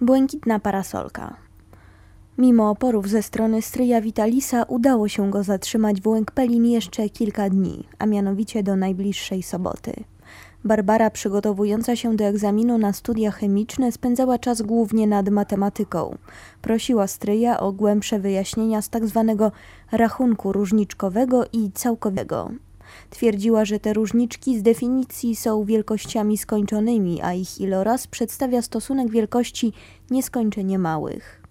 Błękitna parasolka. Mimo oporów ze strony stryja Vitalisa udało się go zatrzymać w Łękpelin jeszcze kilka dni, a mianowicie do najbliższej soboty. Barbara, przygotowująca się do egzaminu na studia chemiczne, spędzała czas głównie nad matematyką. Prosiła stryja o głębsze wyjaśnienia z tak zwanego rachunku różniczkowego i całkowego. Twierdziła, że te różniczki z definicji są wielkościami skończonymi, a ich iloraz przedstawia stosunek wielkości nieskończenie małych.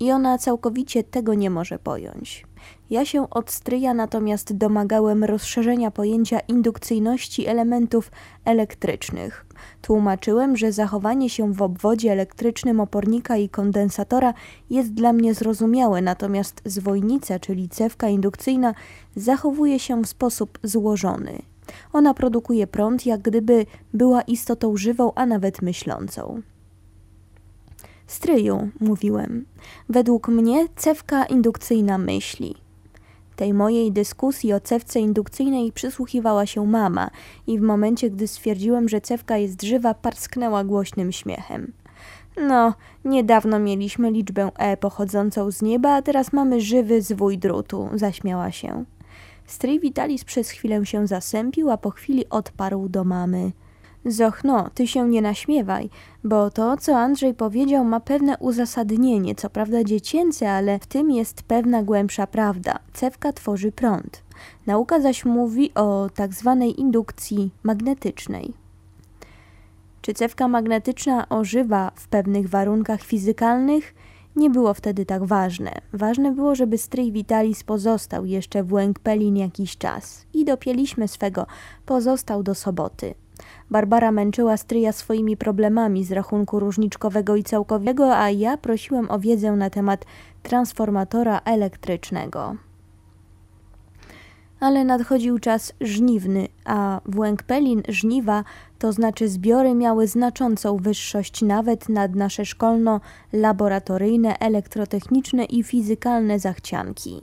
I ona całkowicie tego nie może pojąć. Ja się od stryja natomiast domagałem rozszerzenia pojęcia indukcyjności elementów elektrycznych. Tłumaczyłem, że zachowanie się w obwodzie elektrycznym opornika i kondensatora jest dla mnie zrozumiałe, natomiast zwojnica, czyli cewka indukcyjna, zachowuje się w sposób złożony. Ona produkuje prąd, jak gdyby była istotą żywą, a nawet myślącą. Stryju, mówiłem, według mnie cewka indukcyjna myśli. Tej mojej dyskusji o cewce indukcyjnej przysłuchiwała się mama i w momencie, gdy stwierdziłem, że cewka jest żywa, parsknęła głośnym śmiechem. No, niedawno mieliśmy liczbę E pochodzącą z nieba, a teraz mamy żywy zwój drutu, zaśmiała się. Stryj Witalis przez chwilę się zasępił, a po chwili odparł do mamy – Zochno, ty się nie naśmiewaj, bo to, co Andrzej powiedział, ma pewne uzasadnienie, co prawda dziecięce, ale w tym jest pewna głębsza prawda. Cewka tworzy prąd. Nauka zaś mówi o tak zwanej indukcji magnetycznej. Czy cewka magnetyczna ożywa w pewnych warunkach fizykalnych? Nie było wtedy tak ważne. Ważne było, żeby stryj Vitalis pozostał jeszcze w Łęk-Pelin jakiś czas. I dopieliśmy swego. Pozostał do soboty. Barbara męczyła stryja swoimi problemami z rachunku różniczkowego i całkowego, a ja prosiłem o wiedzę na temat transformatora elektrycznego. Ale nadchodził czas żniwny, a w Łękpelin żniwa, to znaczy zbiory miały znaczącą wyższość nawet nad nasze szkolno-laboratoryjne, elektrotechniczne i fizykalne zachcianki.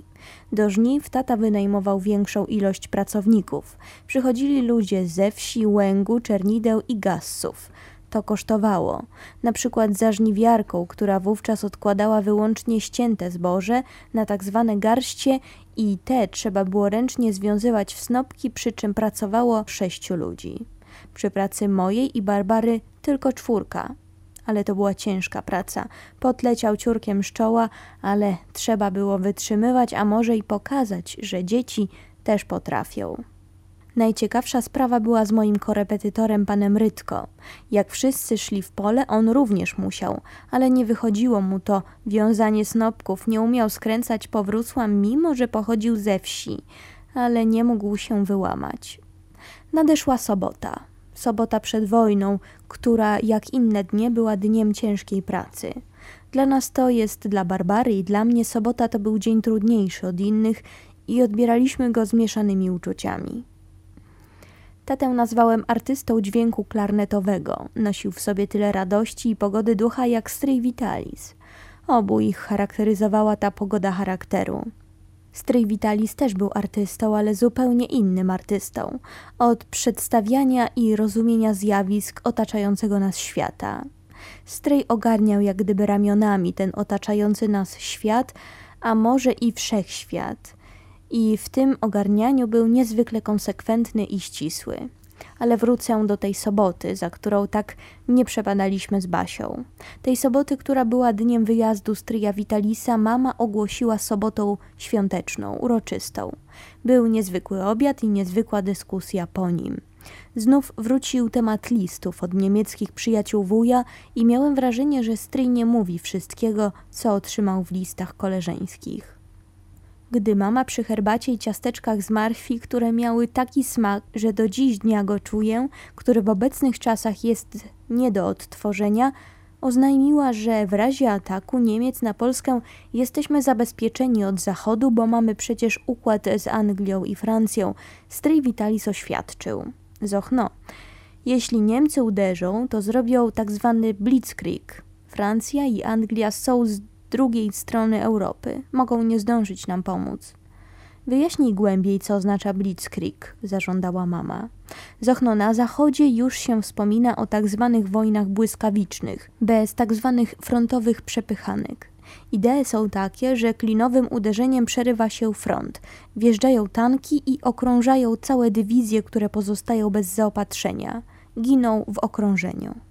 Do żniw tata wynajmował większą ilość pracowników. Przychodzili ludzie ze wsi, łęgu, czernideł i gassów. To kosztowało. Na przykład za żniwiarką, która wówczas odkładała wyłącznie ścięte zboże na tak zwane garście i te trzeba było ręcznie związywać w snopki, przy czym pracowało sześciu ludzi. Przy pracy mojej i Barbary tylko czwórka ale to była ciężka praca. Potleciał ciurkiem z czoła, ale trzeba było wytrzymywać, a może i pokazać, że dzieci też potrafią. Najciekawsza sprawa była z moim korepetytorem panem Rytko. Jak wszyscy szli w pole, on również musiał, ale nie wychodziło mu to wiązanie snopków, nie umiał skręcać powrósła, mimo że pochodził ze wsi, ale nie mógł się wyłamać. Nadeszła sobota sobota przed wojną, która jak inne dnie była dniem ciężkiej pracy. Dla nas to jest, dla Barbary i dla mnie sobota to był dzień trudniejszy od innych i odbieraliśmy go zmieszanymi uczuciami. Tatę nazwałem artystą dźwięku klarnetowego. Nosił w sobie tyle radości i pogody ducha jak stryj Vitalis. Obu ich charakteryzowała ta pogoda charakteru. Stryj Vitalis też był artystą, ale zupełnie innym artystą. Od przedstawiania i rozumienia zjawisk otaczającego nas świata. Stryj ogarniał jak gdyby ramionami ten otaczający nas świat, a może i wszechświat. I w tym ogarnianiu był niezwykle konsekwentny i ścisły ale wrócę do tej soboty, za którą tak nie przepadaliśmy z Basią. Tej soboty, która była dniem wyjazdu stryja Vitalisa, mama ogłosiła sobotą świąteczną, uroczystą. Był niezwykły obiad i niezwykła dyskusja po nim. Znów wrócił temat listów od niemieckich przyjaciół wuja i miałem wrażenie, że stryj nie mówi wszystkiego, co otrzymał w listach koleżeńskich gdy mama przy herbacie i ciasteczkach z marchwi, które miały taki smak, że do dziś dnia go czuję, który w obecnych czasach jest nie do odtworzenia, oznajmiła, że w razie ataku Niemiec na Polskę jesteśmy zabezpieczeni od Zachodu, bo mamy przecież układ z Anglią i Francją. Stryj Vitalis oświadczył. Zochno, jeśli Niemcy uderzą, to zrobią tak zwany blitzkrieg. Francja i Anglia są z drugiej strony Europy. Mogą nie zdążyć nam pomóc. Wyjaśnij głębiej, co oznacza blitzkrieg, zażądała mama. Zochno, na zachodzie już się wspomina o tak zwanych wojnach błyskawicznych, bez tak zwanych frontowych przepychanek. Idee są takie, że klinowym uderzeniem przerywa się front, wjeżdżają tanki i okrążają całe dywizje, które pozostają bez zaopatrzenia. Giną w okrążeniu.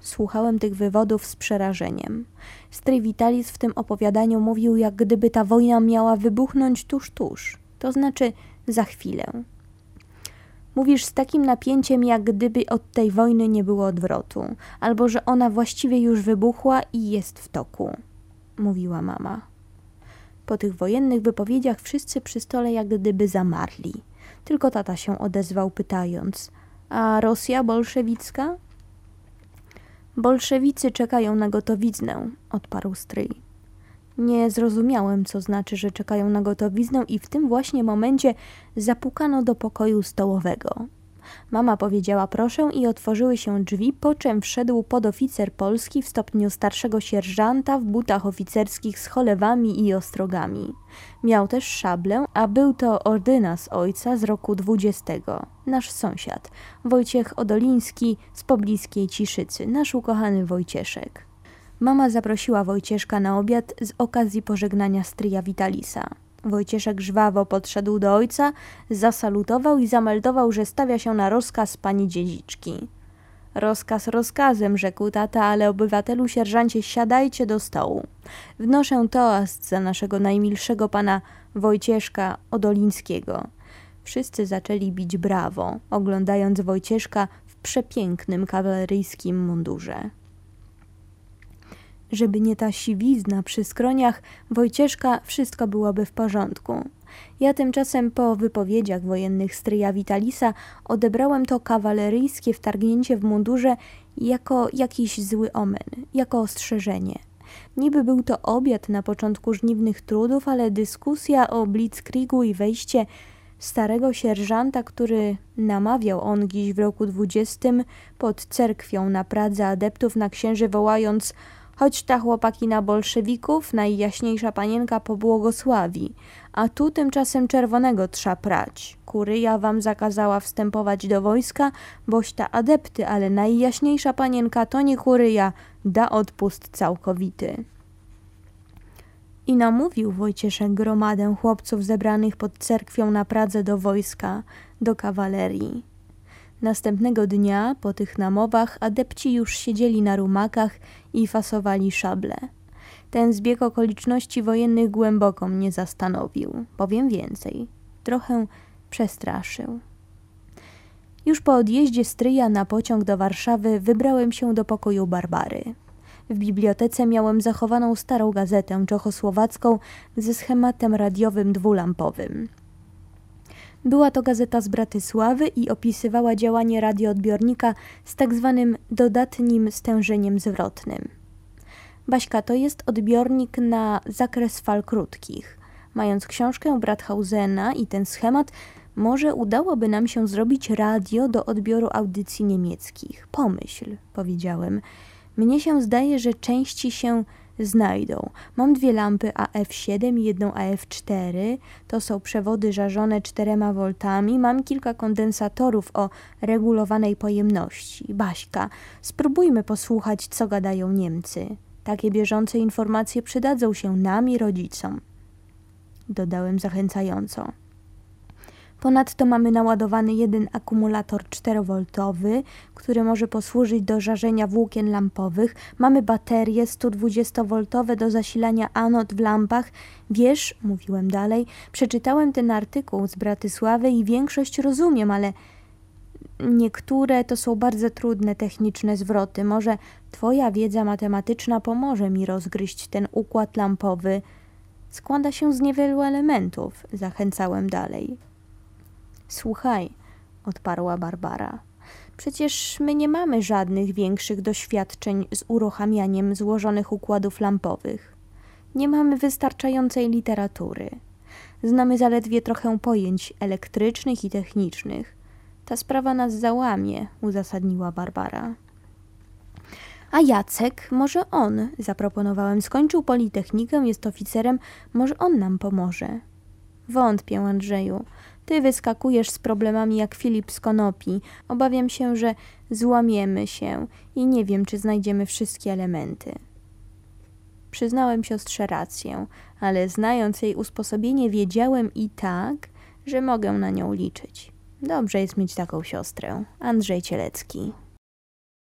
Słuchałem tych wywodów z przerażeniem. Stryj Vitalis w tym opowiadaniu mówił, jak gdyby ta wojna miała wybuchnąć tuż, tuż, to znaczy za chwilę. Mówisz z takim napięciem, jak gdyby od tej wojny nie było odwrotu, albo że ona właściwie już wybuchła i jest w toku, mówiła mama. Po tych wojennych wypowiedziach wszyscy przy stole jak gdyby zamarli. Tylko tata się odezwał, pytając: A Rosja bolszewicka? Bolszewicy czekają na gotowiznę, odparł stryj. Nie zrozumiałem, co znaczy, że czekają na gotowiznę i w tym właśnie momencie zapukano do pokoju stołowego. Mama powiedziała proszę i otworzyły się drzwi, po czym wszedł podoficer polski w stopniu starszego sierżanta w butach oficerskich z cholewami i ostrogami. Miał też szablę, a był to ordynarz ojca z roku dwudziestego, nasz sąsiad, Wojciech Odoliński z pobliskiej Ciszycy, nasz ukochany Wojcieszek. Mama zaprosiła Wojcieszka na obiad z okazji pożegnania stryja Witalisa. Wojcieszek żwawo podszedł do ojca, zasalutował i zameldował, że stawia się na rozkaz pani dziedziczki. Rozkaz rozkazem, rzekł tata, ale obywatelu sierżancie siadajcie do stołu. Wnoszę toast za naszego najmilszego pana Wojcieszka Odolińskiego. Wszyscy zaczęli bić brawo, oglądając Wojcieszka w przepięknym kawaleryjskim mundurze. Żeby nie ta siwizna przy skroniach Wojcieszka, wszystko byłoby w porządku. Ja tymczasem po wypowiedziach wojennych stryja Witalisa odebrałem to kawaleryjskie wtargnięcie w mundurze jako jakiś zły omen, jako ostrzeżenie. Niby był to obiad na początku żniwnych trudów, ale dyskusja o blitzkriegu i wejście starego sierżanta, który namawiał on dziś w roku dwudziestym pod cerkwią na Pradze adeptów na księży wołając Choć ta chłopaki na bolszewików, najjaśniejsza panienka pobłogosławi, a tu tymczasem czerwonego trza prać. Kuryja wam zakazała wstępować do wojska, boś ta adepty, ale najjaśniejsza panienka to nie kuryja, da odpust całkowity. I namówił Wojcieszek gromadę chłopców zebranych pod cerkwią na Pradze do wojska, do kawalerii. Następnego dnia, po tych namowach, adepci już siedzieli na rumakach i fasowali szable. Ten zbieg okoliczności wojennych głęboko mnie zastanowił. Powiem więcej. Trochę przestraszył. Już po odjeździe stryja na pociąg do Warszawy wybrałem się do pokoju Barbary. W bibliotece miałem zachowaną starą gazetę czechosłowacką ze schematem radiowym dwulampowym. Była to gazeta z Bratysławy i opisywała działanie radioodbiornika z tak zwanym dodatnim stężeniem zwrotnym. Baśka to jest odbiornik na zakres fal krótkich. Mając książkę Brathausena i ten schemat, może udałoby nam się zrobić radio do odbioru audycji niemieckich. Pomyśl, powiedziałem. Mnie się zdaje, że części się znajdą. Mam dwie lampy AF7 i jedną AF4. To są przewody żarzone 4 voltami. Mam kilka kondensatorów o regulowanej pojemności. Baśka, spróbujmy posłuchać, co gadają Niemcy. Takie bieżące informacje przydadzą się nam i rodzicom. Dodałem zachęcająco. Ponadto mamy naładowany jeden akumulator 4V, który może posłużyć do żarzenia włókien lampowych. Mamy baterie 120V do zasilania anod w lampach. Wiesz, mówiłem dalej, przeczytałem ten artykuł z Bratysławy i większość rozumiem, ale niektóre to są bardzo trudne techniczne zwroty. Może twoja wiedza matematyczna pomoże mi rozgryźć ten układ lampowy. Składa się z niewielu elementów, zachęcałem dalej. Słuchaj, odparła Barbara. Przecież my nie mamy żadnych większych doświadczeń z uruchamianiem złożonych układów lampowych. Nie mamy wystarczającej literatury. Znamy zaledwie trochę pojęć elektrycznych i technicznych. Ta sprawa nas załamie, uzasadniła Barbara. A Jacek, może on, zaproponowałem, skończył Politechnikę, jest oficerem, może on nam pomoże. Wątpię, Andrzeju. Ty wyskakujesz z problemami jak Filip z Konopi. Obawiam się, że złamiemy się i nie wiem, czy znajdziemy wszystkie elementy. Przyznałem siostrze rację, ale znając jej usposobienie, wiedziałem i tak, że mogę na nią liczyć. Dobrze jest mieć taką siostrę. Andrzej Cielecki.